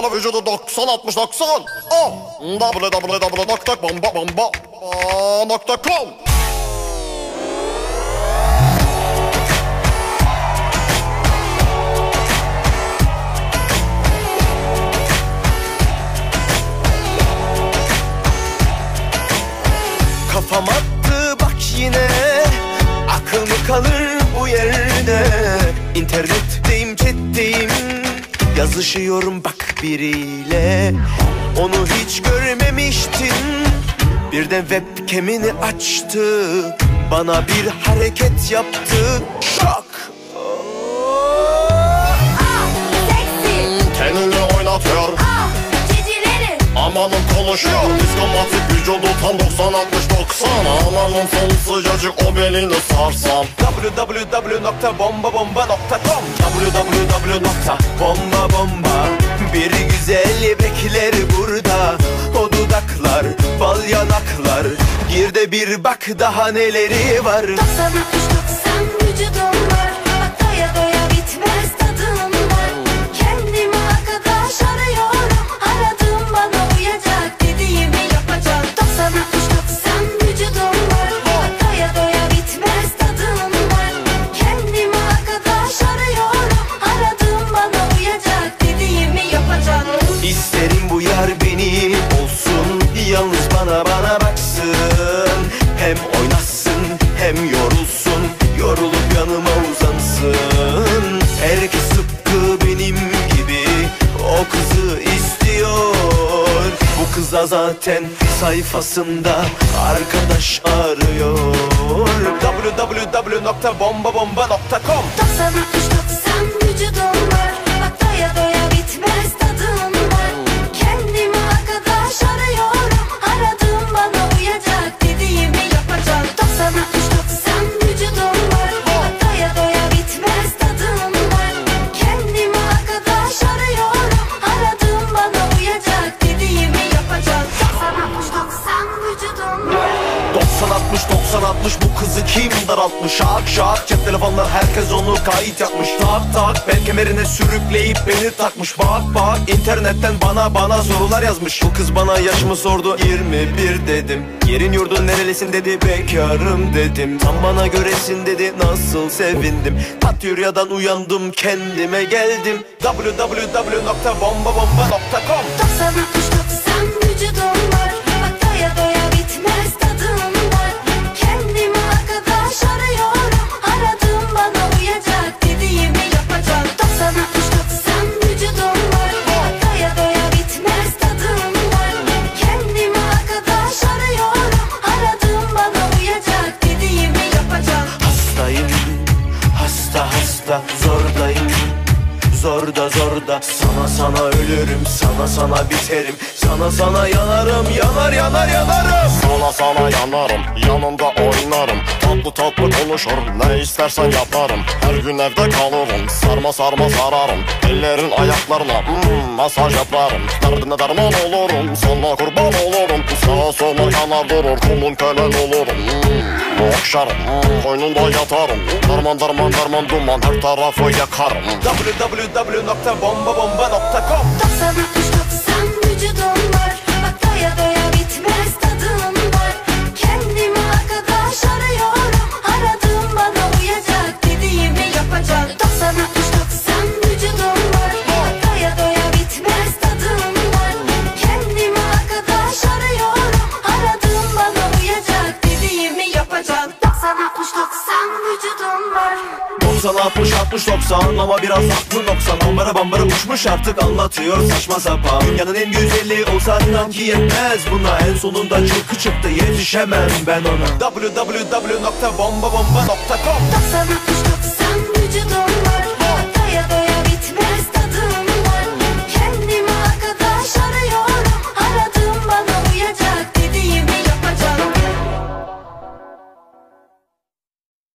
Bombalı vücudu 90 60 90 Oh www.bombabomba.com Kafam attı bak yine. Akıl mı kalır bu yerde. İnternetteyim chatteyim Yazışıyorum bak biriyle. Onu hiç görmemiştim. Birden webcam'ini açtı. Bana bir hareket yaptı. Şok Kendini oynatıyor. Ah Amanın konuşuyor. Diskomatik vücudu tam 90 60 90 Amanın son sıcacık o belini sarsam. Www.bombabomba.com www.bombabomba Bir güzel bekler burada. O dudaklar, bal yanaklar. Gir de bir bak daha neleri var. 90 60 90 vücudum var. Bak doya doya bana bana baksın. Hem oynasın hem yorulsun. Yorulup yanıma uzansın. Herkes tıpkı benim gibi O kızı istiyor. Bu kıza zaten sayfasında Arkadaş arıyor. www.bombabomba.com 90 60 90 vücudum var Bak doya doya 60 90 60 bu kızı kim daraltmış? Şak şak cep telefonlar herkes onu kayıt yapmış. Tak tak bel kemerine sürükleyip beni takmış. Bak bak internetten bana bana sorular yazmış. Bu kız bana yaşımı sordu 21 dedim. Yerin yurdun nerelisin dedi bekarım dedim. Tam bana göresin dedi nasıl sevindim. Tatyurya'dan uyandım kendime geldim. Www.bombabomba.com 90 60 90 vücudum hasta zordayım Zorda zorda. Sana sana ölürüm sana sana biterim. Sana sana yanarım yanar yanar yanarım. Sana sana yanarım yanında oynarım. Tatlı tatlı konuşur ne istersen yaparım. Her gün evde kalırım sarma sarma sararım. Ellerin ayaklarına mm, masaj yaparım. Derdine derman olurum sana kurban olurum. Sağa sola yanar durur kulun kölen olurum. mm, Okşarım koynunda yatarım. Darman darman darman duman her tarafı yakarım. Www.bombabomba.com 90 90 60 60 90 ama biraz aklı 90 Ambara bambara uçmuş artık anlatıyor saçma sapan. Dünyanın en güzeli olsa inan ki yetmez buna. En sonunda çıkı çıktı yetişemem ben ona. www.bombabomba.com 90 60 90